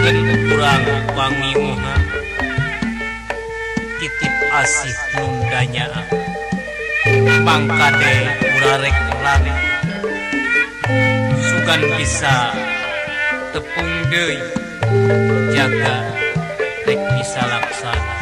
kurangwangi titip asih mundanya pangkade urarek lari sukan bisa tepung deui. Jaga rek bisa laksana.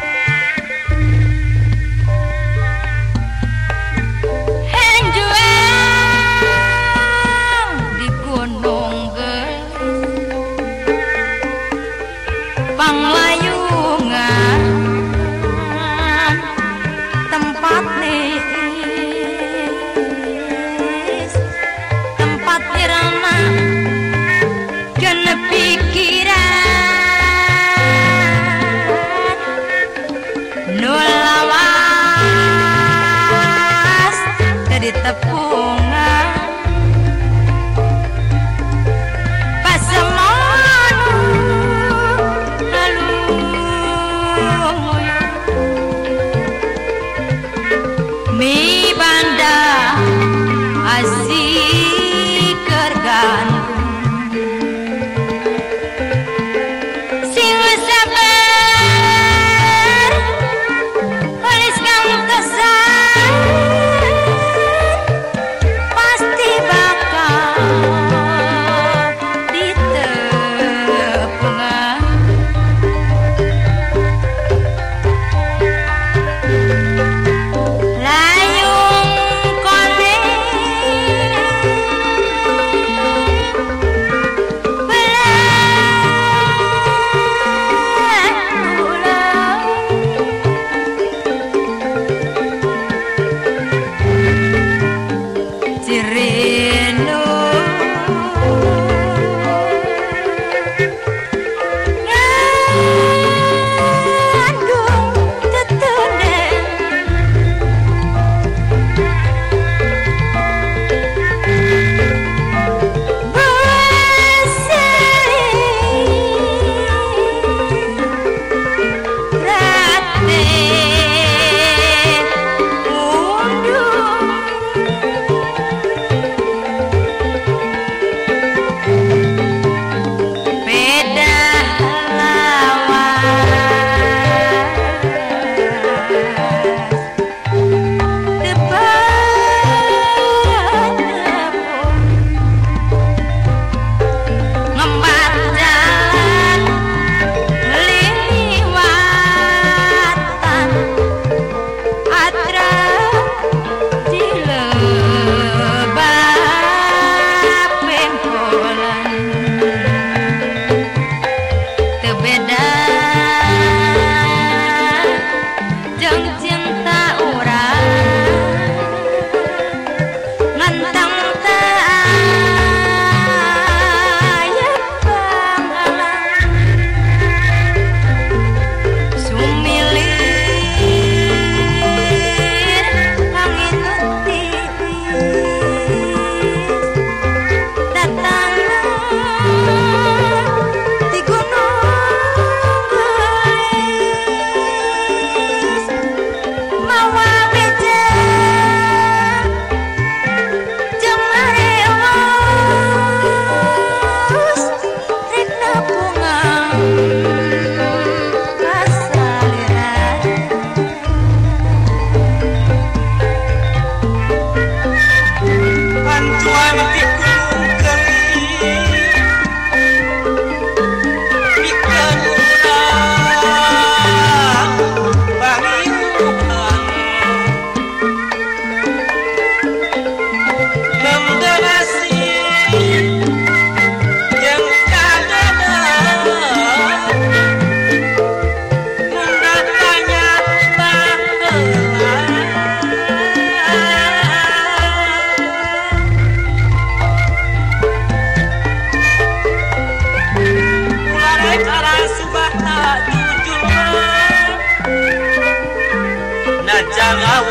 jujur Nah jangan